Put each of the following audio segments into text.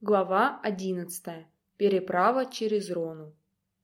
Глава одиннадцатая. Переправа через Рону.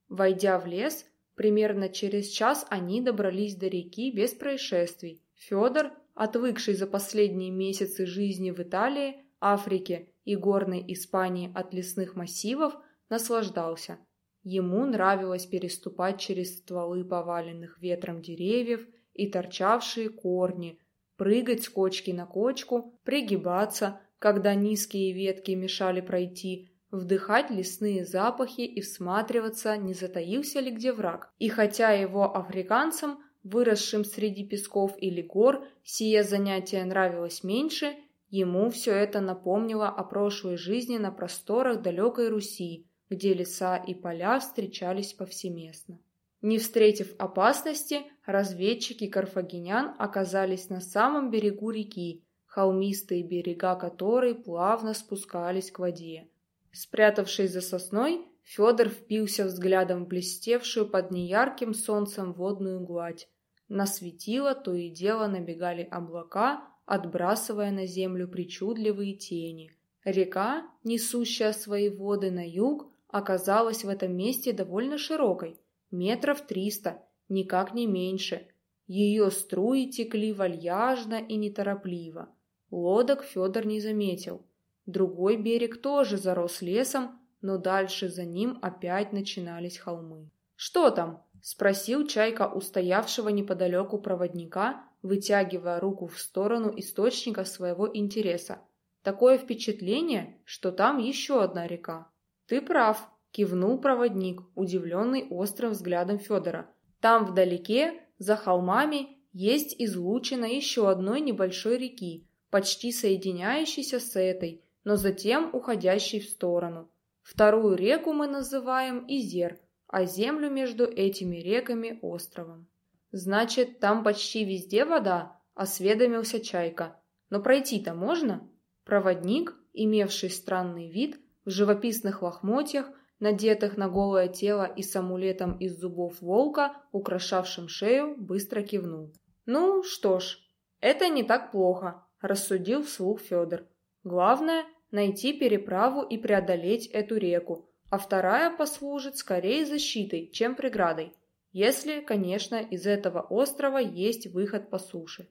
Войдя в лес, примерно через час они добрались до реки без происшествий. Федор, отвыкший за последние месяцы жизни в Италии, Африке и горной Испании от лесных массивов, наслаждался. Ему нравилось переступать через стволы поваленных ветром деревьев и торчавшие корни, прыгать с кочки на кочку, пригибаться, когда низкие ветки мешали пройти, вдыхать лесные запахи и всматриваться, не затаился ли где враг. И хотя его африканцам, выросшим среди песков или гор, сие занятие нравилось меньше, ему все это напомнило о прошлой жизни на просторах далекой Руси, где леса и поля встречались повсеместно. Не встретив опасности, разведчики карфагенян оказались на самом берегу реки, холмистые берега которой плавно спускались к воде. Спрятавшись за сосной, Федор впился взглядом в блестевшую под неярким солнцем водную гладь. На светило то и дело набегали облака, отбрасывая на землю причудливые тени. Река, несущая свои воды на юг, оказалась в этом месте довольно широкой, метров триста, никак не меньше. Ее струи текли вальяжно и неторопливо. Лодок Федор не заметил. Другой берег тоже зарос лесом, но дальше за ним опять начинались холмы. «Что там?» – спросил Чайка у стоявшего неподалеку проводника, вытягивая руку в сторону источника своего интереса. «Такое впечатление, что там еще одна река». «Ты прав», – кивнул проводник, удивленный острым взглядом Федора. «Там вдалеке, за холмами, есть излучина еще одной небольшой реки, почти соединяющийся с этой, но затем уходящий в сторону. Вторую реку мы называем Изер, а землю между этими реками – островом. «Значит, там почти везде вода?» – осведомился Чайка. «Но пройти-то можно?» Проводник, имевший странный вид, в живописных лохмотьях, надетых на голое тело и с амулетом из зубов волка, украшавшим шею, быстро кивнул. «Ну что ж, это не так плохо рассудил вслух Федор. Главное – найти переправу и преодолеть эту реку, а вторая послужит скорее защитой, чем преградой, если, конечно, из этого острова есть выход по суше.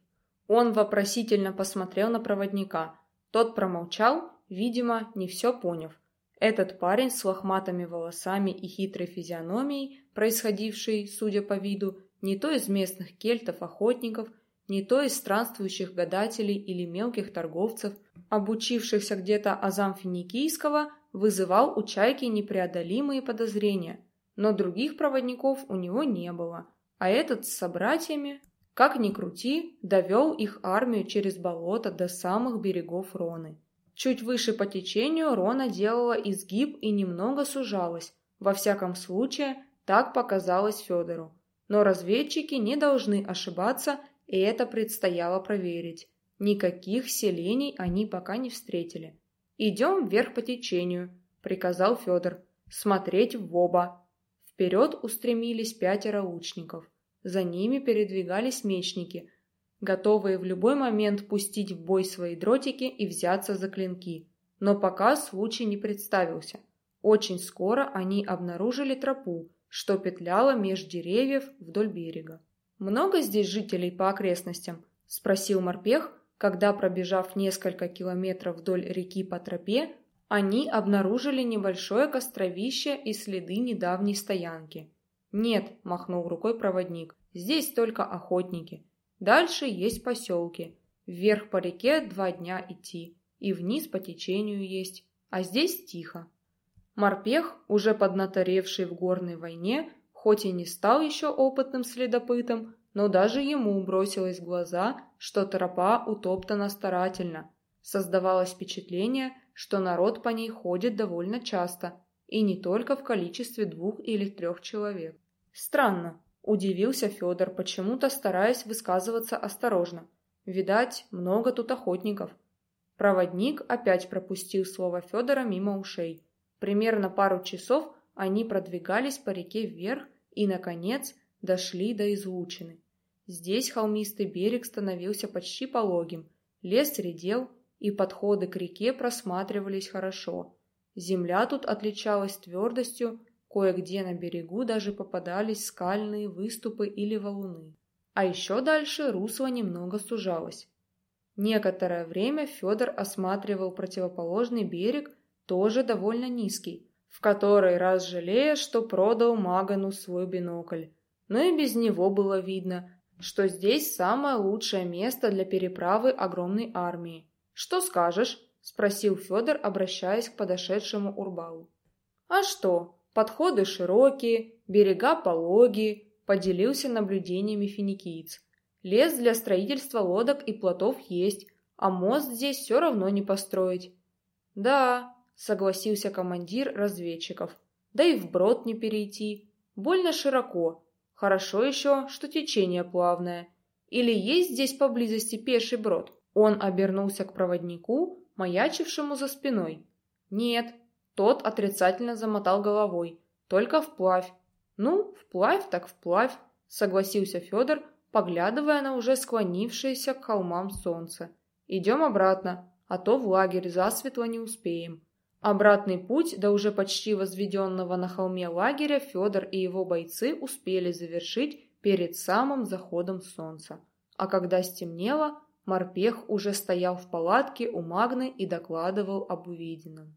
Он вопросительно посмотрел на проводника. Тот промолчал, видимо, не все поняв. Этот парень с лохматыми волосами и хитрой физиономией, происходивший, судя по виду, не то из местных кельтов-охотников – не то из странствующих гадателей или мелких торговцев, обучившихся где-то азам финикийского, вызывал у Чайки непреодолимые подозрения, но других проводников у него не было, а этот с собратьями, как ни крути, довел их армию через болото до самых берегов Роны. Чуть выше по течению Рона делала изгиб и немного сужалась, во всяком случае, так показалось Федору. Но разведчики не должны ошибаться и это предстояло проверить. Никаких селений они пока не встретили. «Идем вверх по течению», — приказал Федор. «Смотреть в оба». Вперед устремились пятеро лучников. За ними передвигались мечники, готовые в любой момент пустить в бой свои дротики и взяться за клинки. Но пока случай не представился. Очень скоро они обнаружили тропу, что петляла меж деревьев вдоль берега. «Много здесь жителей по окрестностям?» – спросил морпех, когда, пробежав несколько километров вдоль реки по тропе, они обнаружили небольшое костровище и следы недавней стоянки. «Нет», – махнул рукой проводник, – «здесь только охотники. Дальше есть поселки. Вверх по реке два дня идти, и вниз по течению есть, а здесь тихо». Морпех, уже поднаторевший в горной войне, хоть и не стал еще опытным следопытом, но даже ему бросилось в глаза, что тропа утоптана старательно. Создавалось впечатление, что народ по ней ходит довольно часто, и не только в количестве двух или трех человек. Странно, удивился Федор, почему-то стараясь высказываться осторожно. Видать, много тут охотников. Проводник опять пропустил слово Федора мимо ушей. Примерно пару часов они продвигались по реке вверх и, наконец, дошли до излучины. Здесь холмистый берег становился почти пологим, лес редел, и подходы к реке просматривались хорошо. Земля тут отличалась твердостью, кое-где на берегу даже попадались скальные выступы или валуны. А еще дальше русло немного сужалось. Некоторое время Федор осматривал противоположный берег, тоже довольно низкий, в который раз жалея, что продал Магану свой бинокль. Но и без него было видно, что здесь самое лучшее место для переправы огромной армии. «Что скажешь?» – спросил Федор, обращаясь к подошедшему Урбалу. «А что? Подходы широкие, берега пологие», – поделился наблюдениями финикиец. «Лес для строительства лодок и плотов есть, а мост здесь все равно не построить». «Да», – согласился командир разведчиков, – «да и вброд не перейти. Больно широко, Хорошо еще, что течение плавное. Или есть здесь поблизости пеший брод? Он обернулся к проводнику, маячившему за спиной. Нет, тот отрицательно замотал головой. Только вплавь. Ну, вплавь так вплавь, согласился Федор, поглядывая на уже склонившееся к холмам солнце. Идем обратно, а то в лагерь засветло не успеем. Обратный путь до уже почти возведенного на холме лагеря Федор и его бойцы успели завершить перед самым заходом солнца. А когда стемнело, морпех уже стоял в палатке у Магны и докладывал об увиденном.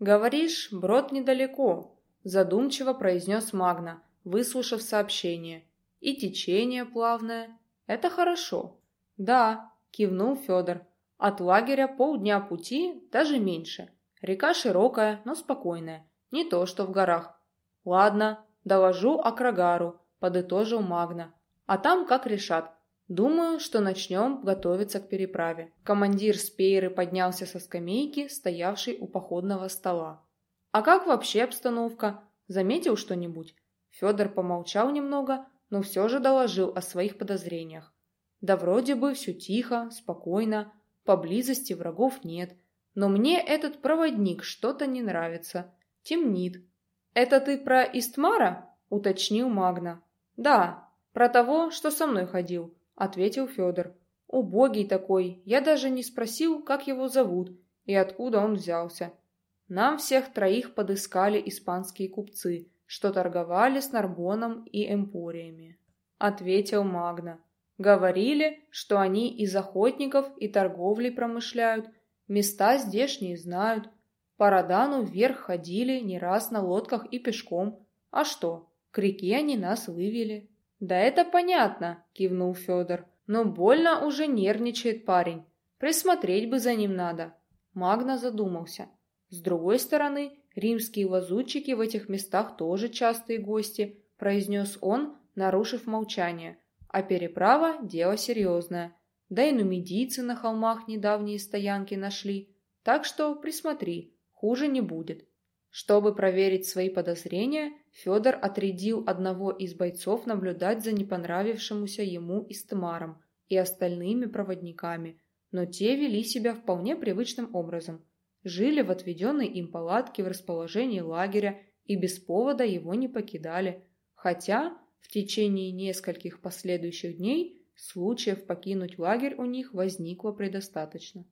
«Говоришь, брод недалеко», – задумчиво произнес Магна, выслушав сообщение. «И течение плавное. Это хорошо». «Да», – кивнул Федор. «От лагеря полдня пути, даже меньше». Река широкая, но спокойная, не то что в горах. Ладно, доложу Акрагару, подытожил Магна. А там как решат. Думаю, что начнем готовиться к переправе. Командир Спейры поднялся со скамейки, стоявшей у походного стола. А как вообще обстановка? Заметил что-нибудь? Федор помолчал немного, но все же доложил о своих подозрениях. Да вроде бы все тихо, спокойно, поблизости врагов нет, но мне этот проводник что-то не нравится. Темнит. «Это ты про Истмара?» — уточнил Магна. «Да, про того, что со мной ходил», — ответил Федор. «Убогий такой, я даже не спросил, как его зовут и откуда он взялся. Нам всех троих подыскали испанские купцы, что торговали с Нарбоном и Эмпориями», — ответил Магна. «Говорили, что они из охотников и торговли промышляют, Места здешние знают. По Родану вверх ходили не раз на лодках и пешком. А что, к реке они нас вывели. Да это понятно, кивнул Федор. Но больно уже нервничает парень. Присмотреть бы за ним надо. Магна задумался. С другой стороны, римские лазутчики в этих местах тоже частые гости, произнес он, нарушив молчание. А переправа – дело серьезное да и нумидийцы на холмах недавние стоянки нашли, так что присмотри, хуже не будет. Чтобы проверить свои подозрения, Федор отрядил одного из бойцов наблюдать за непонравившемуся ему Истмаром и остальными проводниками, но те вели себя вполне привычным образом. Жили в отведенной им палатке в расположении лагеря и без повода его не покидали, хотя в течение нескольких последующих дней Случаев покинуть лагерь у них возникло предостаточно.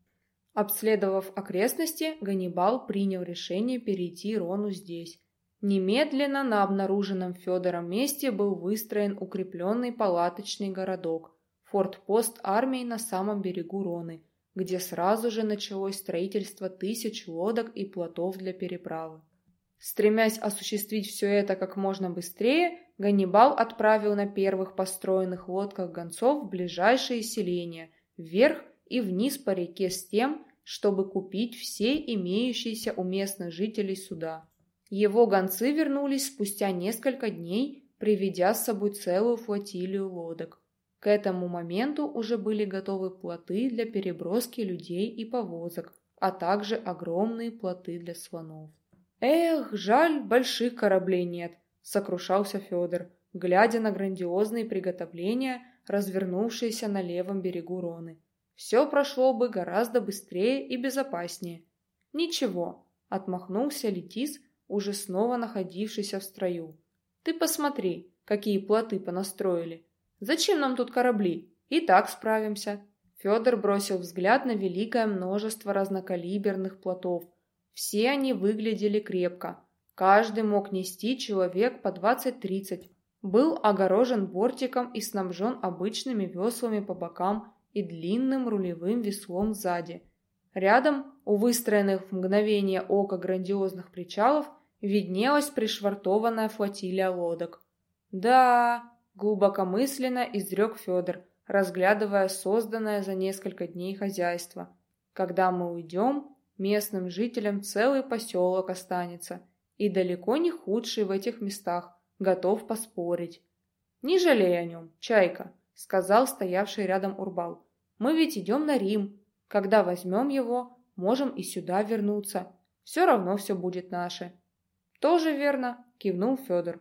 Обследовав окрестности, Ганнибал принял решение перейти Рону здесь. Немедленно на обнаруженном Федором месте был выстроен укрепленный палаточный городок, форт-пост армии на самом берегу Роны, где сразу же началось строительство тысяч лодок и плотов для переправы. Стремясь осуществить все это как можно быстрее, Ганнибал отправил на первых построенных лодках гонцов в ближайшие селения, вверх и вниз по реке с тем, чтобы купить все имеющиеся у местных жителей суда. Его гонцы вернулись спустя несколько дней, приведя с собой целую флотилию лодок. К этому моменту уже были готовы плоты для переброски людей и повозок, а также огромные плоты для слонов. «Эх, жаль, больших кораблей нет», — сокрушался Федор, глядя на грандиозные приготовления, развернувшиеся на левом берегу Роны. «Все прошло бы гораздо быстрее и безопаснее». «Ничего», — отмахнулся Летис, уже снова находившийся в строю. «Ты посмотри, какие плоты понастроили. Зачем нам тут корабли? И так справимся». Федор бросил взгляд на великое множество разнокалиберных плотов — Все они выглядели крепко. Каждый мог нести человек по 20-30. Был огорожен бортиком и снабжен обычными веслами по бокам и длинным рулевым веслом сзади. Рядом, у выстроенных в мгновение ока грандиозных причалов, виднелась пришвартованная флотилия лодок. «Да», — глубокомысленно изрек Федор, разглядывая созданное за несколько дней хозяйство. «Когда мы уйдем, местным жителям целый поселок останется, и далеко не худший в этих местах, готов поспорить». «Не жалей о нем, Чайка», — сказал стоявший рядом Урбал. «Мы ведь идем на Рим. Когда возьмем его, можем и сюда вернуться. Все равно все будет наше». «Тоже верно», — кивнул Федор.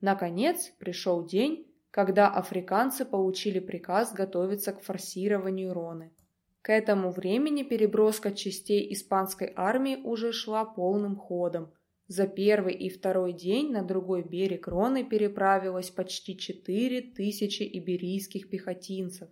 Наконец пришел день, когда африканцы получили приказ готовиться к форсированию Роны. К этому времени переброска частей испанской армии уже шла полным ходом. За первый и второй день на другой берег Роны переправилось почти четыре тысячи иберийских пехотинцев,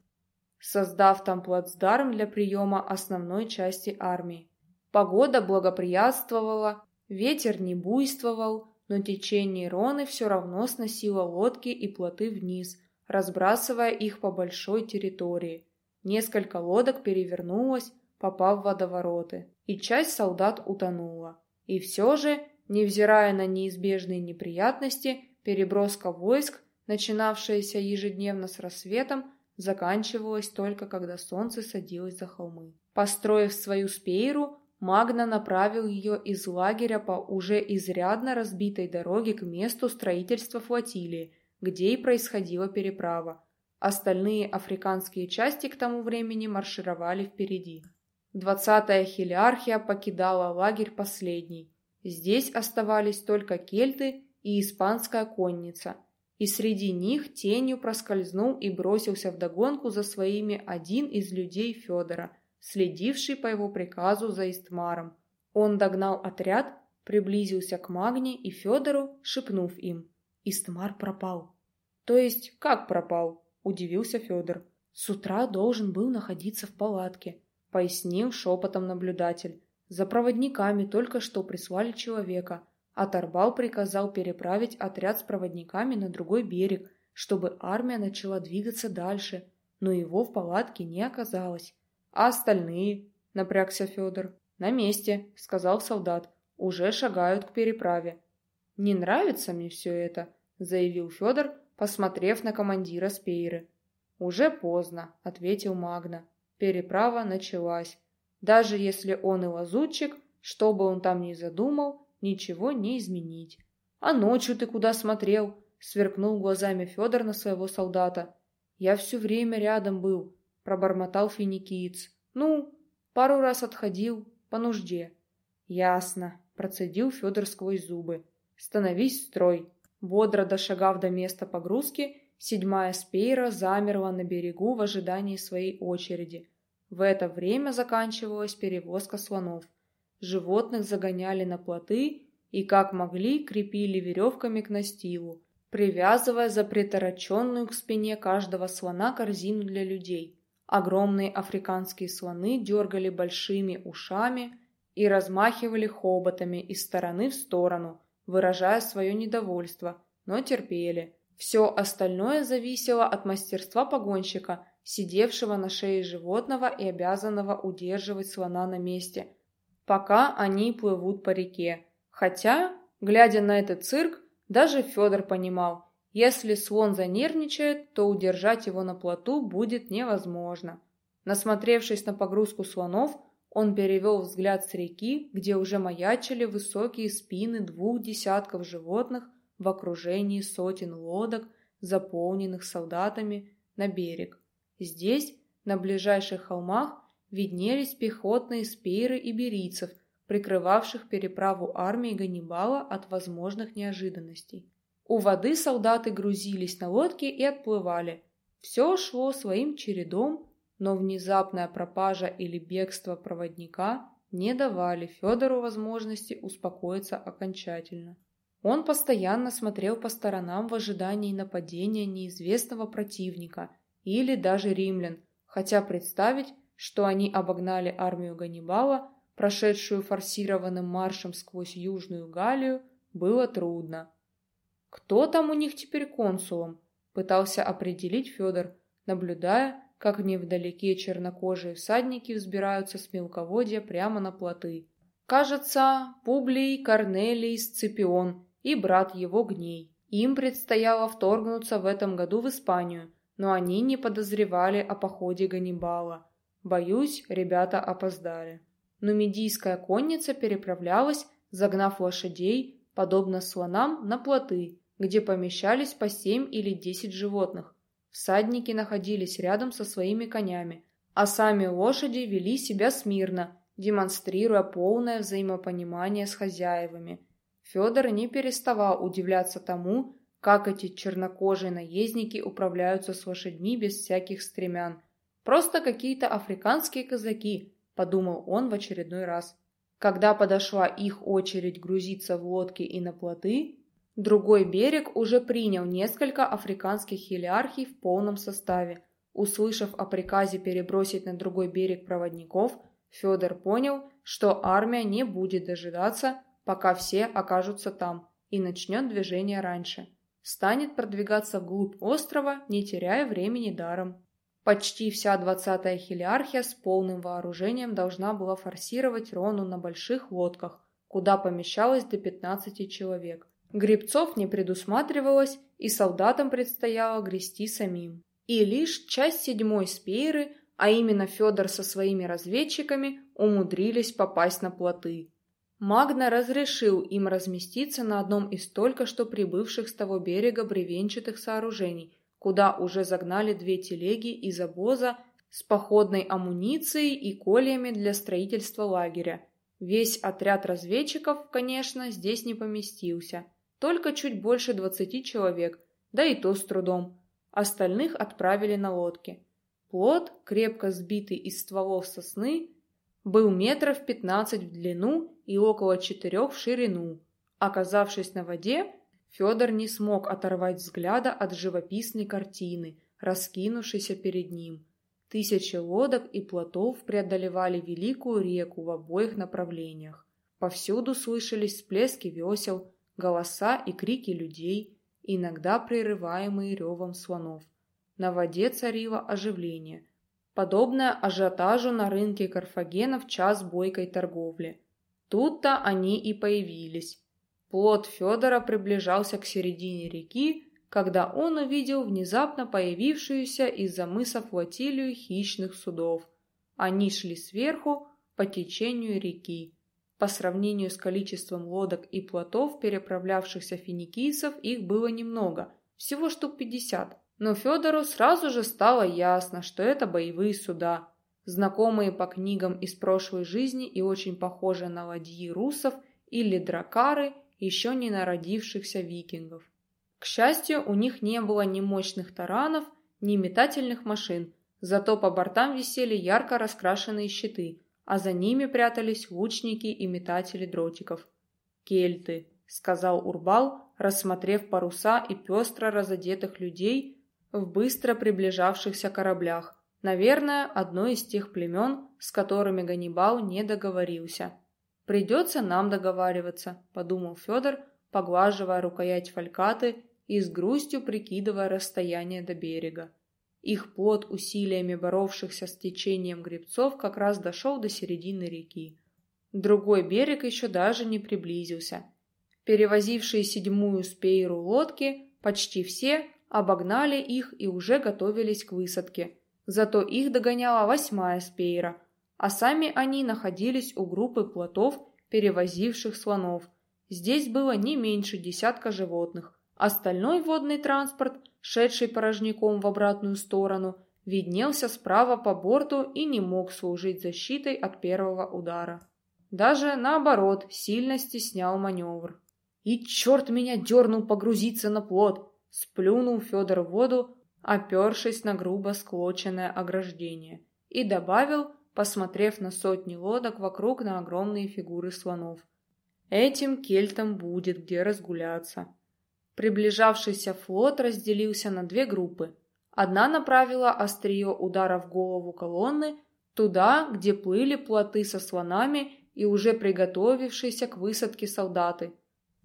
создав там плацдарм для приема основной части армии. Погода благоприятствовала, ветер не буйствовал, но течение Роны все равно сносило лодки и плоты вниз, разбрасывая их по большой территории. Несколько лодок перевернулось, попав в водовороты, и часть солдат утонула. И все же, невзирая на неизбежные неприятности, переброска войск, начинавшаяся ежедневно с рассветом, заканчивалась только когда солнце садилось за холмы. Построив свою спейру, Магна направил ее из лагеря по уже изрядно разбитой дороге к месту строительства флотилии, где и происходила переправа. Остальные африканские части к тому времени маршировали впереди. Двадцатая хилиархия покидала лагерь последней. Здесь оставались только кельты и испанская конница, и среди них тенью проскользнул и бросился вдогонку за своими один из людей Федора – следивший по его приказу за Истмаром. Он догнал отряд, приблизился к Магне и Федору, шепнув им. Истмар пропал. То есть, как пропал? Удивился Федор. С утра должен был находиться в палатке, пояснил шепотом наблюдатель. За проводниками только что прислали человека, а Тарбал приказал переправить отряд с проводниками на другой берег, чтобы армия начала двигаться дальше, но его в палатке не оказалось. А остальные? Напрягся Федор. На месте, сказал солдат. Уже шагают к переправе. Не нравится мне все это, заявил Федор, посмотрев на командира Спейры. Уже поздно, ответил Магна. Переправа началась. Даже если он и лазутчик, что бы он там ни задумал, ничего не изменить. А ночью ты куда смотрел? Сверкнул глазами Федор на своего солдата. Я все время рядом был, пробормотал финикиец. Ну, пару раз отходил, по нужде. Ясно, процедил Федор сквозь зубы. Становись в строй. Бодро дошагав до места погрузки, седьмая спейра замерла на берегу в ожидании своей очереди. В это время заканчивалась перевозка слонов. Животных загоняли на плоты и, как могли, крепили веревками к настилу, привязывая за притороченную к спине каждого слона корзину для людей. Огромные африканские слоны дергали большими ушами и размахивали хоботами из стороны в сторону, выражая свое недовольство, но терпели. Все остальное зависело от мастерства погонщика, сидевшего на шее животного и обязанного удерживать слона на месте, пока они плывут по реке. Хотя, глядя на этот цирк, даже Федор понимал, если слон занервничает, то удержать его на плоту будет невозможно. Насмотревшись на погрузку слонов, он перевел взгляд с реки, где уже маячили высокие спины двух десятков животных в окружении сотен лодок, заполненных солдатами, на берег. Здесь, на ближайших холмах, виднелись пехотные спейры иберийцев, прикрывавших переправу армии Ганнибала от возможных неожиданностей. У воды солдаты грузились на лодки и отплывали. Все шло своим чередом, но внезапная пропажа или бегство проводника не давали Федору возможности успокоиться окончательно. Он постоянно смотрел по сторонам в ожидании нападения неизвестного противника или даже римлян, хотя представить, что они обогнали армию Ганнибала, прошедшую форсированным маршем сквозь Южную Галлию, было трудно. Кто там у них теперь консулом? Пытался определить Федор, наблюдая, как невдалеке чернокожие всадники взбираются с мелководья прямо на плоты. Кажется, Публий Корнелий Сципион и брат его Гней. Им предстояло вторгнуться в этом году в Испанию, но они не подозревали о походе Ганнибала. Боюсь, ребята опоздали. Но медийская конница переправлялась, загнав лошадей, подобно слонам, на плоты, где помещались по семь или десять животных. Всадники находились рядом со своими конями, а сами лошади вели себя смирно, демонстрируя полное взаимопонимание с хозяевами. Федор не переставал удивляться тому, как эти чернокожие наездники управляются с лошадьми без всяких стремян. Просто какие-то африканские казаки, подумал он в очередной раз. Когда подошла их очередь грузиться в лодки и на плоты, другой берег уже принял несколько африканских хилиархий в полном составе. Услышав о приказе перебросить на другой берег проводников, Федор понял, что армия не будет дожидаться, пока все окажутся там, и начнет движение раньше. Станет продвигаться вглубь острова, не теряя времени даром. Почти вся двадцатая хилиархия с полным вооружением должна была форсировать Рону на больших лодках, куда помещалось до 15 человек. Гребцов не предусматривалось, и солдатам предстояло грести самим. И лишь часть седьмой спейры, а именно Федор со своими разведчиками, умудрились попасть на плоты. Магна разрешил им разместиться на одном из только что прибывших с того берега бревенчатых сооружений, куда уже загнали две телеги из обоза с походной амуницией и кольями для строительства лагеря. Весь отряд разведчиков, конечно, здесь не поместился. Только чуть больше двадцати человек, да и то с трудом. Остальных отправили на лодке. Плот, крепко сбитый из стволов сосны, был метров пятнадцать в длину и около четырех в ширину. Оказавшись на воде, Федор не смог оторвать взгляда от живописной картины, раскинувшейся перед ним. Тысячи лодок и плотов преодолевали великую реку в обоих направлениях. Повсюду слышались всплески весел, голоса и крики людей, иногда прерываемые ревом слонов. На воде царило оживление – подобное ажиотажу на рынке Карфагена в час бойкой торговли. Тут-то они и появились. Плот Федора приближался к середине реки, когда он увидел внезапно появившуюся из-за мыса флотилию хищных судов. Они шли сверху по течению реки. По сравнению с количеством лодок и плотов, переправлявшихся финикийцев, их было немного, всего штук пятьдесят. Но Федору сразу же стало ясно, что это боевые суда, знакомые по книгам из прошлой жизни и очень похожие на ладьи русов или дракары еще не народившихся викингов. К счастью, у них не было ни мощных таранов, ни метательных машин, зато по бортам висели ярко раскрашенные щиты, а за ними прятались лучники и метатели дротиков. «Кельты», — сказал Урбал, рассмотрев паруса и пестро разодетых людей, в быстро приближавшихся кораблях. Наверное, одно из тех племен, с которыми Ганнибал не договорился. «Придется нам договариваться», – подумал Федор, поглаживая рукоять фалькаты и с грустью прикидывая расстояние до берега. Их плод усилиями боровшихся с течением гребцов как раз дошел до середины реки. Другой берег еще даже не приблизился. Перевозившие седьмую спейру лодки, почти все, обогнали их и уже готовились к высадке. Зато их догоняла восьмая спейра, а сами они находились у группы плотов, перевозивших слонов. Здесь было не меньше десятка животных. Остальной водный транспорт, шедший порожняком в обратную сторону, виднелся справа по борту и не мог служить защитой от первого удара. Даже наоборот, сильно стеснял маневр. И черт меня дернул погрузиться на плот! Сплюнул Федор в воду, опершись на грубо склоченное ограждение, и добавил, посмотрев на сотни лодок вокруг на огромные фигуры слонов. Этим кельтам будет где разгуляться. Приближавшийся флот разделился на две группы. Одна направила острие удара в голову колонны туда, где плыли плоты со слонами и уже приготовившиеся к высадке солдаты.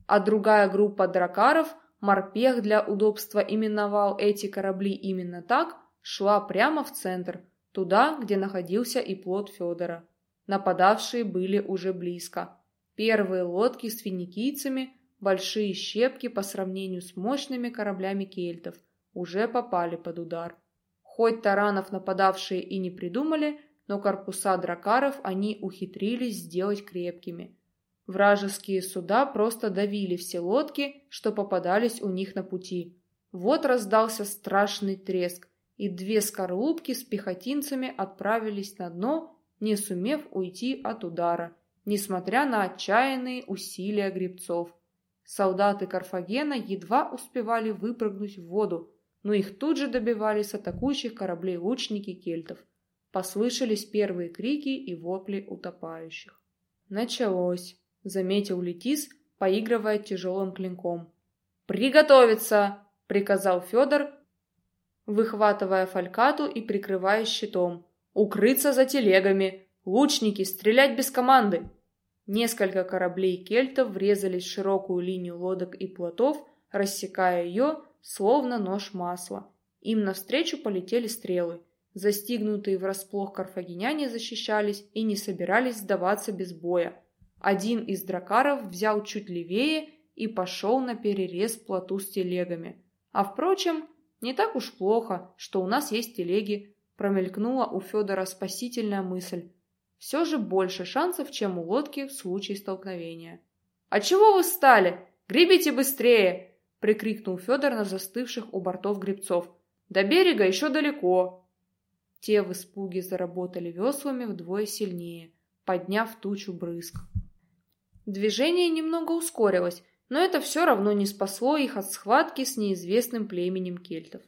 А другая группа дракаров, морпех для удобства именовал эти корабли именно так, шла прямо в центр, туда, где находился и плот Федора. Нападавшие были уже близко. Первые лодки с финикийцами, большие щепки по сравнению с мощными кораблями кельтов, уже попали под удар. Хоть таранов нападавшие и не придумали, но корпуса дракаров они ухитрились сделать крепкими. Вражеские суда просто давили все лодки, что попадались у них на пути. Вот раздался страшный треск, и две скорлупки с пехотинцами отправились на дно, не сумев уйти от удара, несмотря на отчаянные усилия гребцов. Солдаты Карфагена едва успевали выпрыгнуть в воду, но их тут же добивали с атакующих кораблей лучники кельтов. Послышались первые крики и вопли утопающих. «Началось», — заметил Летис, поигрывая тяжелым клинком. «Приготовиться!» — приказал Федор, выхватывая фалькату и прикрывая щитом. «Укрыться за телегами! Лучники, стрелять без команды!» Несколько кораблей кельтов врезались в широкую линию лодок и плотов, рассекая ее, словно нож масла. Им навстречу полетели стрелы. Застигнутые врасплох карфагеняне защищались и не собирались сдаваться без боя. Один из дракаров взял чуть левее и пошел на перерез плоту с телегами. А впрочем, не так уж плохо, что у нас есть телеги, промелькнула у Федора спасительная мысль. Все же больше шансов, чем у лодки в случае столкновения. «А чего вы встали? Гребите быстрее!» прикрикнул Федор на застывших у бортов гребцов. «До берега еще далеко!» Те в испуге заработали веслами вдвое сильнее, подняв тучу брызг. Движение немного ускорилось, но это все равно не спасло их от схватки с неизвестным племенем кельтов.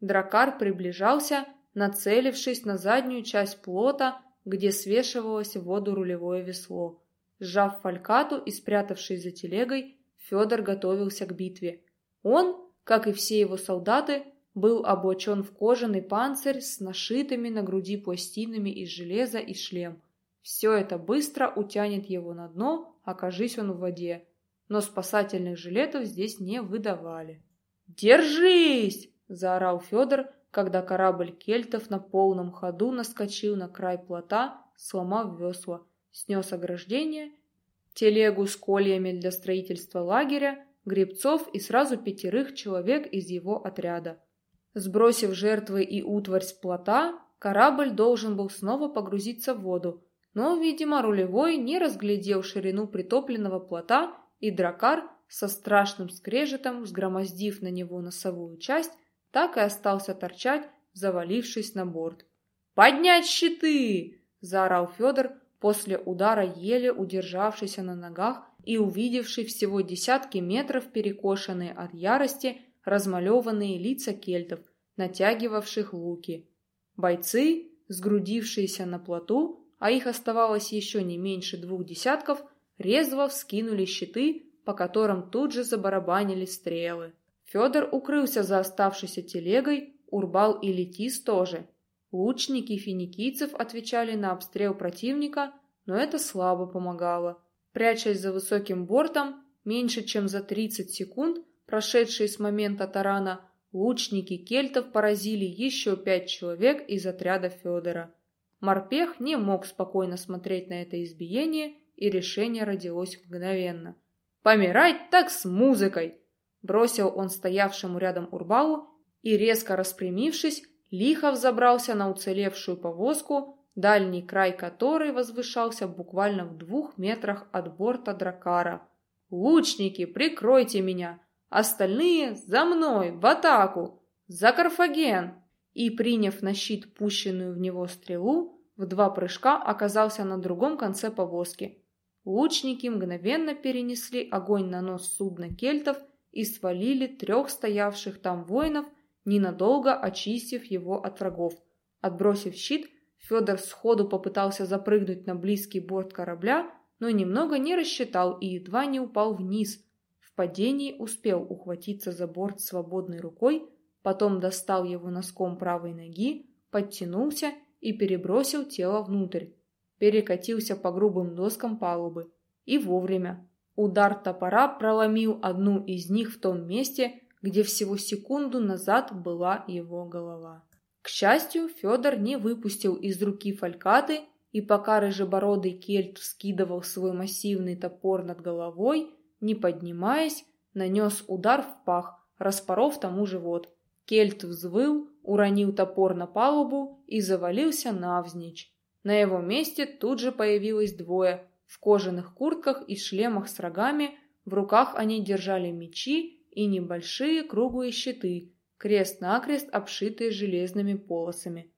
Дракар приближался, нацелившись на заднюю часть плота, где свешивалось в воду рулевое весло. Сжав фалькату и спрятавшись за телегой, Федор готовился к битве. Он, как и все его солдаты, был облачен в кожаный панцирь с нашитыми на груди пластинами из железа и шлем. Все это быстро утянет его на дно, окажись он в воде. Но спасательных жилетов здесь не выдавали. «Держись!» – заорал Федор, когда корабль кельтов на полном ходу наскочил на край плота, сломав весла, снес ограждение, телегу с кольями для строительства лагеря Гребцов и сразу пятерых человек из его отряда. Сбросив жертвы и утварь с плота, корабль должен был снова погрузиться в воду, но, видимо, рулевой не разглядел ширину притопленного плота, и дракар, со страшным скрежетом, сгромоздив на него носовую часть, так и остался торчать, завалившись на борт. «Поднять щиты!» – заорал Федор, после удара еле удержавшийся на ногах и увидевший всего десятки метров перекошенные от ярости размалеванные лица кельтов, натягивавших луки. Бойцы, сгрудившиеся на плоту, а их оставалось еще не меньше двух десятков, резво вскинули щиты, по которым тут же забарабанили стрелы. Федор укрылся за оставшейся телегой, Урбал и Летис тоже. Лучники финикийцев отвечали на обстрел противника, но это слабо помогало. Прячась за высоким бортом, меньше чем за 30 секунд, прошедшие с момента тарана, лучники кельтов поразили еще пять человек из отряда Федора. Морпех не мог спокойно смотреть на это избиение, и решение родилось мгновенно. «Помирать так с музыкой!» Бросил он стоявшему рядом Урбалу и, резко распрямившись, лихо взобрался на уцелевшую повозку, дальний край которой возвышался буквально в двух метрах от борта дракара. «Лучники, прикройте меня! Остальные за мной, в атаку! За Карфаген!» И, приняв на щит пущенную в него стрелу, в два прыжка оказался на другом конце повозки. Лучники мгновенно перенесли огонь на нос судна кельтов и свалили трех стоявших там воинов, ненадолго очистив его от врагов. Отбросив щит, Федор сходу попытался запрыгнуть на близкий борт корабля, но немного не рассчитал и едва не упал вниз. В падении успел ухватиться за борт свободной рукой, потом достал его носком правой ноги, подтянулся и перебросил тело внутрь. перекатился по грубым доскам палубы. И вовремя. Удар топора проломил одну из них в том месте, где всего секунду назад была его голова. К счастью, Федор не выпустил из руки фалькаты, и пока рыжебородый кельт вскидывал свой массивный топор над головой, не поднимаясь, нанес удар в пах, распоров тому живот. Кельт взвыл, уронил топор на палубу и завалился навзничь. На его месте тут же появилось двое. В кожаных куртках и шлемах с рогами, в руках они держали мечи и небольшие круглые щиты, крест-накрест обшитые железными полосами.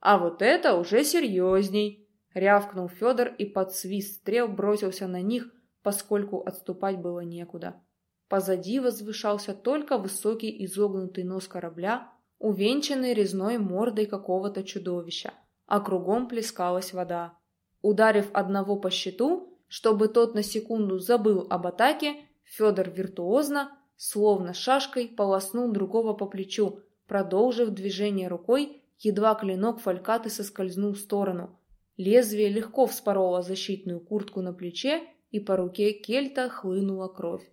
«А вот это уже серьезней!» — рявкнул Федор и под свист стрел бросился на них, поскольку отступать было некуда. Позади возвышался только высокий изогнутый нос корабля, увенчанный резной мордой какого-то чудовища, а кругом плескалась вода. Ударив одного по щиту, чтобы тот на секунду забыл об атаке, Федор виртуозно, словно шашкой, полоснул другого по плечу, продолжив движение рукой, едва клинок фалькаты соскользнул в сторону. Лезвие легко вспороло защитную куртку на плече, и по руке кельта хлынула кровь.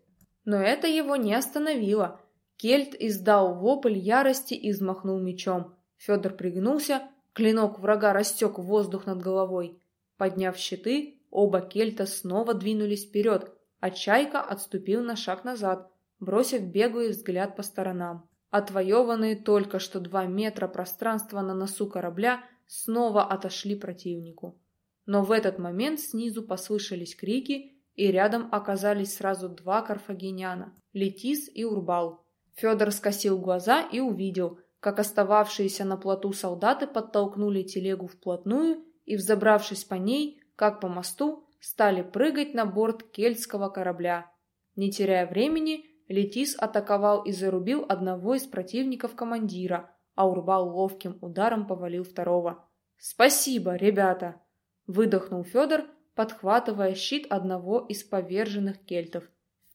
Но это его не остановило. Кельт издал вопль ярости и взмахнул мечом. Федор пригнулся, клинок врага растек воздух над головой. Подняв щиты, оба кельта снова двинулись вперед, а Чайка отступил на шаг назад, бросив беглый взгляд по сторонам. Отвоеванные только что два метра пространства на носу корабля снова отошли противнику. Но в этот момент снизу послышались крики, и рядом оказались сразу два карфагеняна – Летис и Урбал. Федор скосил глаза и увидел, как остававшиеся на плоту солдаты подтолкнули телегу вплотную и, взобравшись по ней, как по мосту, стали прыгать на борт кельтского корабля. Не теряя времени, Летис атаковал и зарубил одного из противников командира, а Урбал ловким ударом повалил второго. «Спасибо, ребята!» – выдохнул Федор, подхватывая щит одного из поверженных кельтов.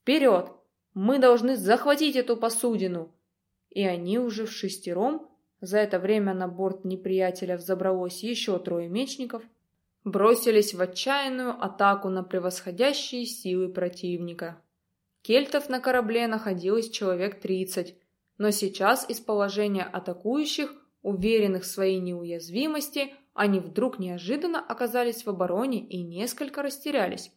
«Вперед! Мы должны захватить эту посудину!» И они уже в шестером за это время на борт неприятеля взобралось еще трое мечников, бросились в отчаянную атаку на превосходящие силы противника. Кельтов на корабле находилось человек тридцать, но сейчас из положения атакующих, уверенных в своей неуязвимости, они вдруг неожиданно оказались в обороне и несколько растерялись.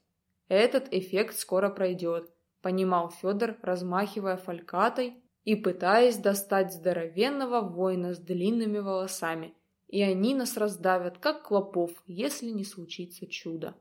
Этот эффект скоро пройдет, понимал Федор, размахивая фалькатой и пытаясь достать здоровенного воина с длинными волосами, и они нас раздавят, как клопов, если не случится чудо.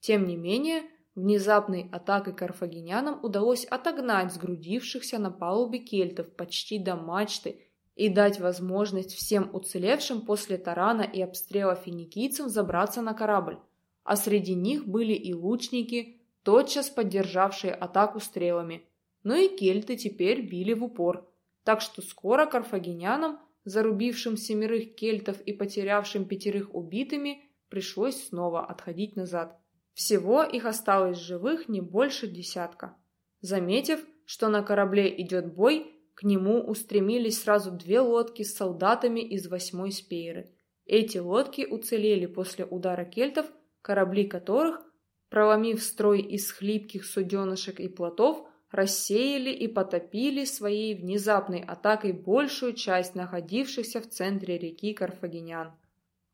Тем не менее, внезапной атакой карфагенянам удалось отогнать сгрудившихся на палубе кельтов почти до мачты и дать возможность всем уцелевшим после тарана и обстрела финикийцам забраться на корабль, а среди них были и лучники, тотчас поддержавшие атаку стрелами – но и кельты теперь били в упор, так что скоро карфагенянам, зарубившим семерых кельтов и потерявшим пятерых убитыми, пришлось снова отходить назад. Всего их осталось живых не больше десятка. Заметив, что на корабле идет бой, к нему устремились сразу две лодки с солдатами из восьмой спееры. Эти лодки уцелели после удара кельтов, корабли которых, проломив строй из хлипких суденышек и плотов, рассеяли и потопили своей внезапной атакой большую часть находившихся в центре реки карфагенян.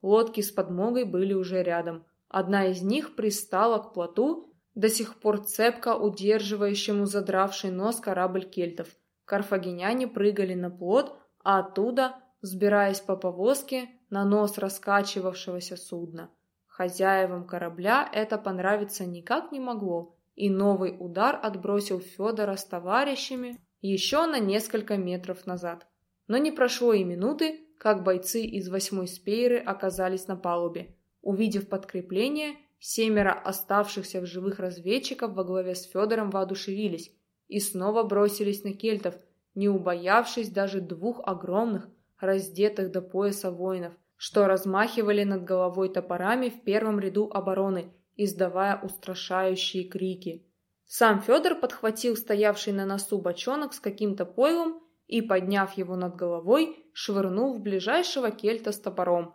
Лодки с подмогой были уже рядом. Одна из них пристала к плоту, до сих пор цепко удерживающему задравший нос корабль кельтов. Карфагеняне прыгали на плот, а оттуда, взбираясь по повозке, на нос раскачивавшегося судна. Хозяевам корабля это понравиться никак не могло, и новый удар отбросил Федора с товарищами еще на несколько метров назад. Но не прошло и минуты, как бойцы из восьмой спейры оказались на палубе. Увидев подкрепление, семеро оставшихся в живых разведчиков во главе с Федором воодушевились и снова бросились на кельтов, не убоявшись даже двух огромных, раздетых до пояса воинов, что размахивали над головой топорами в первом ряду обороны издавая устрашающие крики. Сам Федор подхватил стоявший на носу бочонок с каким-то пойлом и, подняв его над головой, швырнул в ближайшего кельта с топором.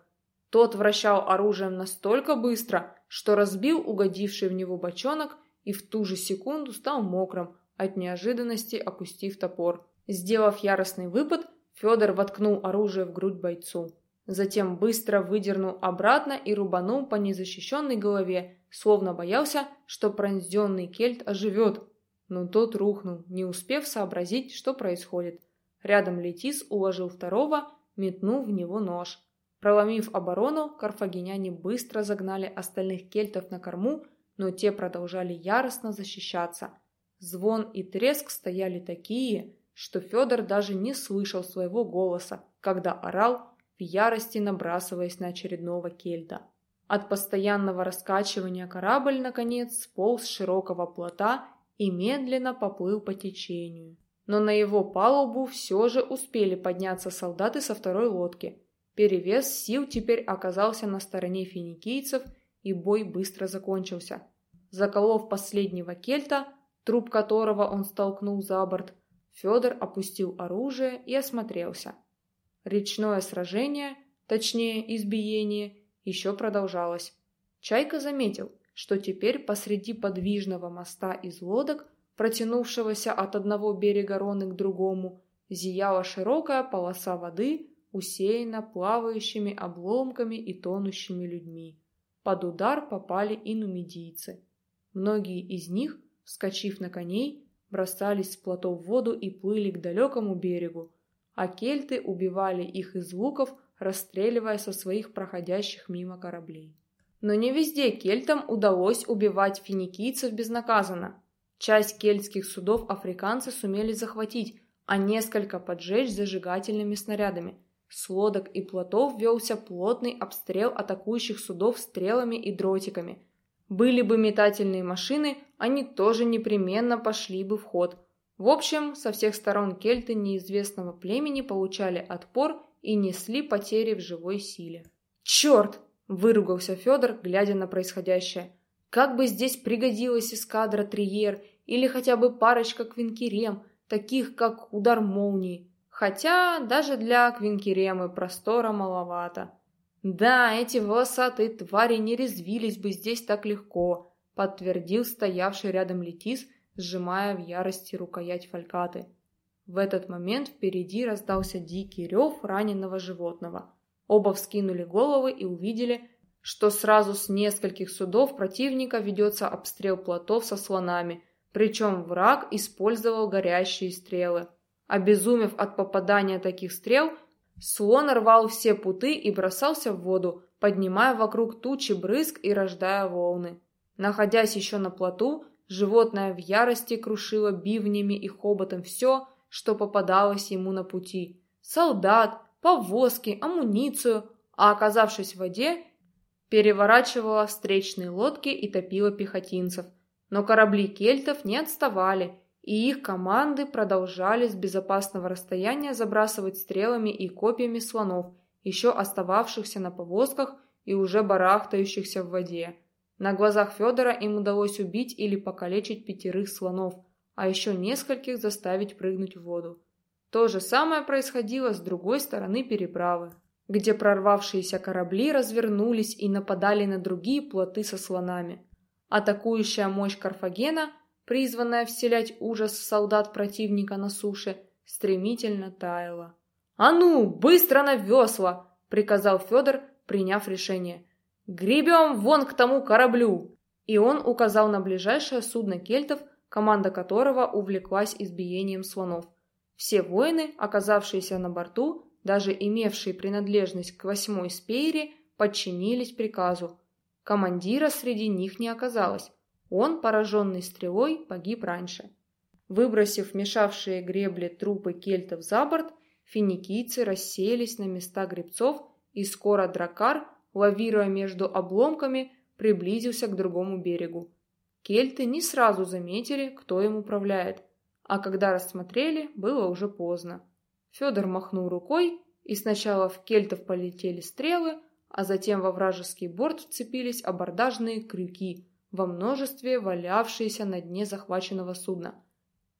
Тот вращал оружием настолько быстро, что разбил угодивший в него бочонок и в ту же секунду стал мокрым, от неожиданности опустив топор. Сделав яростный выпад, Федор воткнул оружие в грудь бойцу. Затем быстро выдернул обратно и рубанул по незащищенной голове, словно боялся, что пронзенный кельт оживет. Но тот рухнул, не успев сообразить, что происходит. Рядом Летис уложил второго, метнув в него нож. Проломив оборону, карфагеняне быстро загнали остальных кельтов на корму, но те продолжали яростно защищаться. Звон и треск стояли такие, что Федор даже не слышал своего голоса, когда орал, в ярости набрасываясь на очередного кельта. От постоянного раскачивания корабль, наконец, сполз с широкого плота и медленно поплыл по течению. Но на его палубу все же успели подняться солдаты со второй лодки. Перевес сил теперь оказался на стороне финикийцев, и бой быстро закончился. Заколов последнего кельта, труп которого он столкнул за борт, Федор опустил оружие и осмотрелся. Речное сражение, точнее избиение, еще продолжалось. Чайка заметил, что теперь посреди подвижного моста из лодок, протянувшегося от одного берега Роны к другому, зияла широкая полоса воды, усеяна плавающими обломками и тонущими людьми. Под удар попали и нумидийцы. Многие из них, вскочив на коней, бросались с плотов в воду и плыли к далекому берегу, а кельты убивали их из луков, расстреливая со своих проходящих мимо кораблей. Но не везде кельтам удалось убивать финикийцев безнаказанно. Часть кельтских судов африканцы сумели захватить, а несколько поджечь зажигательными снарядами. С лодок и плотов велся плотный обстрел атакующих судов стрелами и дротиками – были бы метательные машины, они тоже непременно пошли бы в ход. В общем, со всех сторон кельты неизвестного племени получали отпор и несли потери в живой силе. «Черт!» – выругался Федор, глядя на происходящее. «Как бы здесь пригодилась эскадра Триер или хотя бы парочка квинкерем, таких как удар молнии. Хотя даже для квинкеремы простора маловато». «Да, эти волосатые твари не резвились бы здесь так легко», подтвердил стоявший рядом Летис, сжимая в ярости рукоять фалькаты. В этот момент впереди раздался дикий рев раненого животного. Оба вскинули головы и увидели, что сразу с нескольких судов противника ведется обстрел плотов со слонами, причем враг использовал горящие стрелы. Обезумев от попадания таких стрел, Слон рвал все путы и бросался в воду, поднимая вокруг тучи брызг и рождая волны. Находясь еще на плоту, животное в ярости крушило бивнями и хоботом все, что попадалось ему на пути. Солдат, повозки, амуницию, а оказавшись в воде, переворачивала встречные лодки и топила пехотинцев. Но корабли кельтов не отставали, и их команды продолжали с безопасного расстояния забрасывать стрелами и копьями слонов, еще остававшихся на повозках и уже барахтающихся в воде. На глазах Федора им удалось убить или покалечить пятерых слонов, а еще нескольких заставить прыгнуть в воду. То же самое происходило с другой стороны переправы, где прорвавшиеся корабли развернулись и нападали на другие плоты со слонами. Атакующая мощь Карфагена – призванная вселять ужас в солдат противника на суше, стремительно таяла. «А ну, быстро на весла!» — приказал Федор, приняв решение. «Гребем вон к тому кораблю!» И он указал на ближайшее судно кельтов, команда которого увлеклась избиением слонов. Все воины, оказавшиеся на борту, даже имевшие принадлежность к восьмой спейре, подчинились приказу. Командира среди них не оказалось, он, пораженный стрелой, погиб раньше. Выбросив мешавшие гребли трупы кельтов за борт, финикийцы расселись на места гребцов, и скоро дракар, лавируя между обломками, приблизился к другому берегу. Кельты не сразу заметили, кто им управляет, а когда рассмотрели, было уже поздно. Федор махнул рукой, и сначала в кельтов полетели стрелы, а затем во вражеский борт вцепились абордажные крюки – во множестве валявшиеся на дне захваченного судна.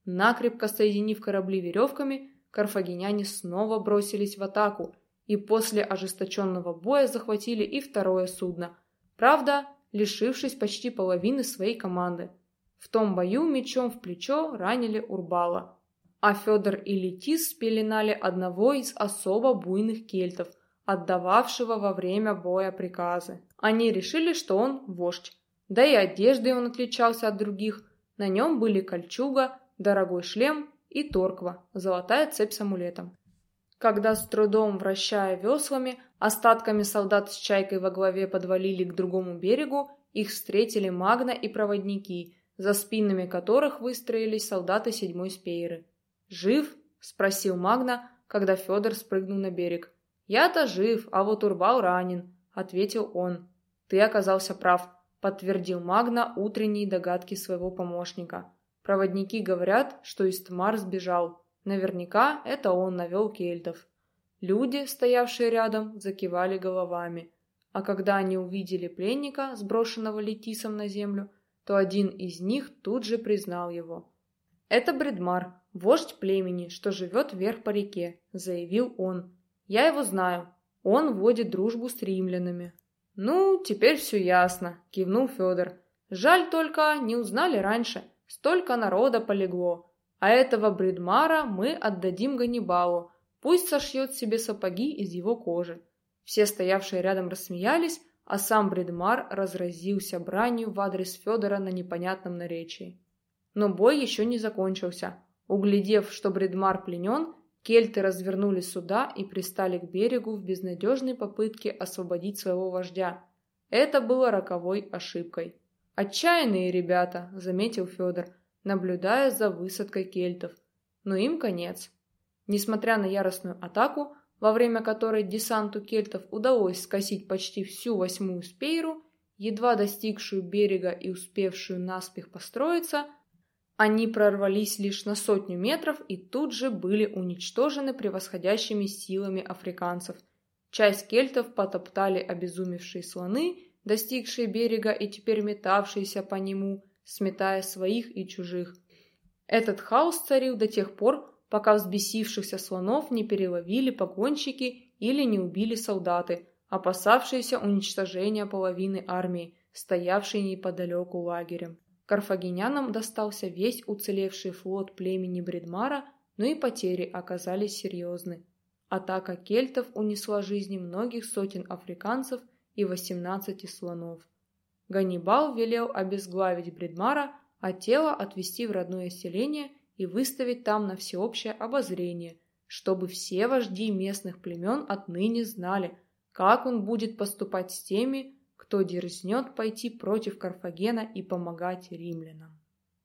Накрепко соединив корабли веревками, карфагеняне снова бросились в атаку, и после ожесточенного боя захватили и второе судно. Правда, лишившись почти половины своей команды. В том бою мечом в плечо ранили Урбала. А Федор и Летис спеленали одного из особо буйных кельтов, отдававшего во время боя приказы. Они решили, что он вождь. Да и одеждой он отличался от других. На нем были кольчуга, дорогой шлем и торква, золотая цепь с амулетом. Когда с трудом вращая веслами, остатками солдат с чайкой во главе подвалили к другому берегу, их встретили Магна и проводники, за спинами которых выстроились солдаты седьмой спейры. «Жив?» – спросил Магна, когда Федор спрыгнул на берег. «Я-то жив, а вот Урбал ранен», – ответил он. «Ты оказался прав», – подтвердил Магна утренние догадки своего помощника. «Проводники говорят, что Истмар сбежал. Наверняка это он навел кельтов. Люди, стоявшие рядом, закивали головами. А когда они увидели пленника, сброшенного Летисом на землю, то один из них тут же признал его. «Это Бредмар, вождь племени, что живет вверх по реке», — заявил он. «Я его знаю. Он водит дружбу с римлянами». «Ну, теперь все ясно», — кивнул Федор. «Жаль только, не узнали раньше. Столько народа полегло. А этого Бредмара мы отдадим Ганнибалу, пусть сошьет себе сапоги из его кожи. Все стоявшие рядом рассмеялись, а сам Бредмар разразился бранью в адрес Федора на непонятном наречии. Но бой еще не закончился. Углядев, что Бредмар пленен, кельты развернули суда и пристали к берегу в безнадежной попытке освободить своего вождя. Это было роковой ошибкой. «Отчаянные ребята», — заметил Федор, — наблюдая за высадкой кельтов. Но им конец. Несмотря на яростную атаку, во время которой десанту кельтов удалось скосить почти всю восьмую спейру, едва достигшую берега и успевшую наспех построиться, они прорвались лишь на сотню метров и тут же были уничтожены превосходящими силами африканцев. Часть кельтов потоптали обезумевшие слоны, достигшие берега и теперь метавшиеся по нему, сметая своих и чужих. Этот хаос царил до тех пор, пока взбесившихся слонов не переловили погонщики или не убили солдаты, опасавшиеся уничтожения половины армии, стоявшей неподалеку лагерем. Карфагенянам достался весь уцелевший флот племени Бредмара, но и потери оказались серьезны. Атака кельтов унесла жизни многих сотен африканцев и 18 слонов. Ганнибал велел обезглавить Бредмара, а тело отвезти в родное селение и выставить там на всеобщее обозрение, чтобы все вожди местных племен отныне знали, как он будет поступать с теми, кто дерзнет пойти против Карфагена и помогать римлянам.